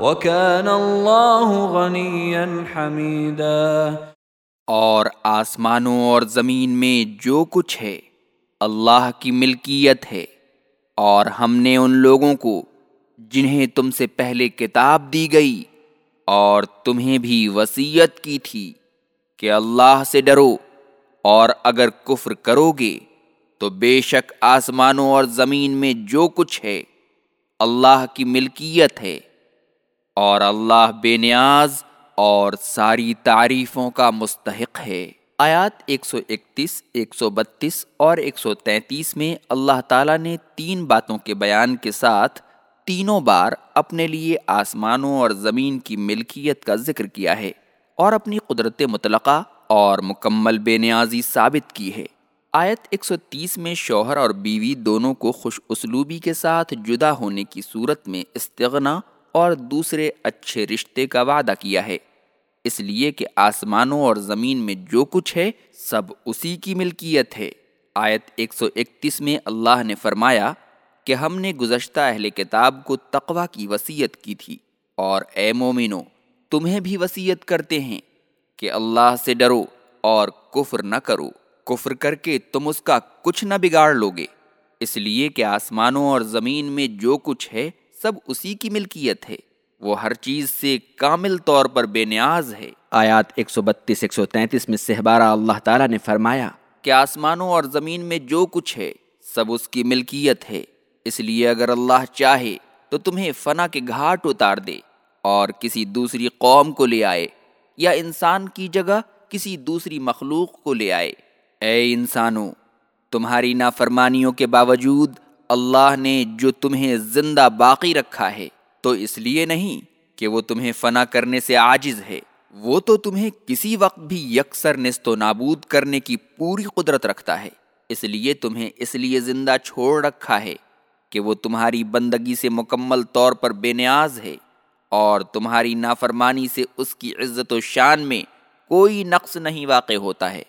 وَكَانَ اللَّهُ غَنِيًّا حَمِيدًا۔ اور آسمانوں اور زمین میں جو کچھ ہے، اللہ کی ملکیت ہے۔ اور ہم نے ان لوگوں کو، جنہیں تم سے پہلے کتاب دی گئی، اور تمہیں بھی وسیعت کی تھی کہ اللہ سے ڈرو۔ اور اگر کفر کرو گے، تو بے شک آسمانوں اور زمین میں جو کچھ ہے، اللہ کی ملکیت ہے۔ اور اللہ بے نیاز اور ساری تعریفوں کا مستحق ہے۔ آیات 131, 132 اور 133 میں اللہ تعالیٰ نے تین باتوں کے بیان کے ساتھ تینوں بار اپنے لیے آسمانوں اور زمین کی ملکیت کا ذکر کیا ہے اور اپنی قدرت مطلقہ اور مکمل بے نیازی ثابت کی ہے۔ آیت 130 میں شوہر اور بیوی دونوں کو خوش اسلوبی کے ساتھ جدا ہونے کی صورت میں استغنا اور دوسرے اچھے رشتے کا وعدہ کیا ہے۔ اس لیے کہ آسمانوں اور زمین میں جو کچھ ہے، سب اسی کی ملکیت ہے۔ آیت 131 میں اللہ نے فرمایا کہ ہم نے گزشتہ اہل کتاب کو تقوا کی وسیعت کی تھی۔ اور اے مومنو تمہیں بھی وسیعت کرتے ہیں کہ اللہ سے ڈرو اور کفر نہ کرو۔ کفر کر کے تم اس کا کچھ نہ بگاڑ لوگے۔ اس لیے کہ آسمانوں اور زمین میں جو کچھ ہے سب اسی کی ملکیت ہے۔ وہ ہر چیز سے کامل طور پر بے نیاز ہے۔ آیات 132 133 میں سہبارہ اللہ تعالیٰ نے فرمایا، کہ آسمانوں اور زمین میں جو کچھ ہے، سب اس کی ملکیت ہے۔ اس لیے اگر اللہ چاہے، تو تمہیں فنا کے گھاٹ اتار دے اور کسی دوسری قوم کو لے آئے، یا انسان کی جگہ کسی دوسری مخلوق کو لے آئے۔ اے انسانوں، تمہاری نافرمانیوں کے باوجود اللہ نے جو تمہیں زندہ باقی رکھا ہے، تو اس لیے نہیں کہ وہ تمہیں فنا کرنے سے عاجز ہے۔ وہ تو تمہیں کسی وقت بھی یکسر نست و نابود کرنے کی پوری قدرت رکھتا ہے۔ اس لیے تمہیں اس لیے زندہ چھوڑ رکھا ہے کہ وہ تمہاری بندگی سے مکمل طور پر بے نیاز ہے اور تمہاری نافرمانی سے اس کی عزت و شان میں کوئی نقص نہیں واقع ہوتا ہے۔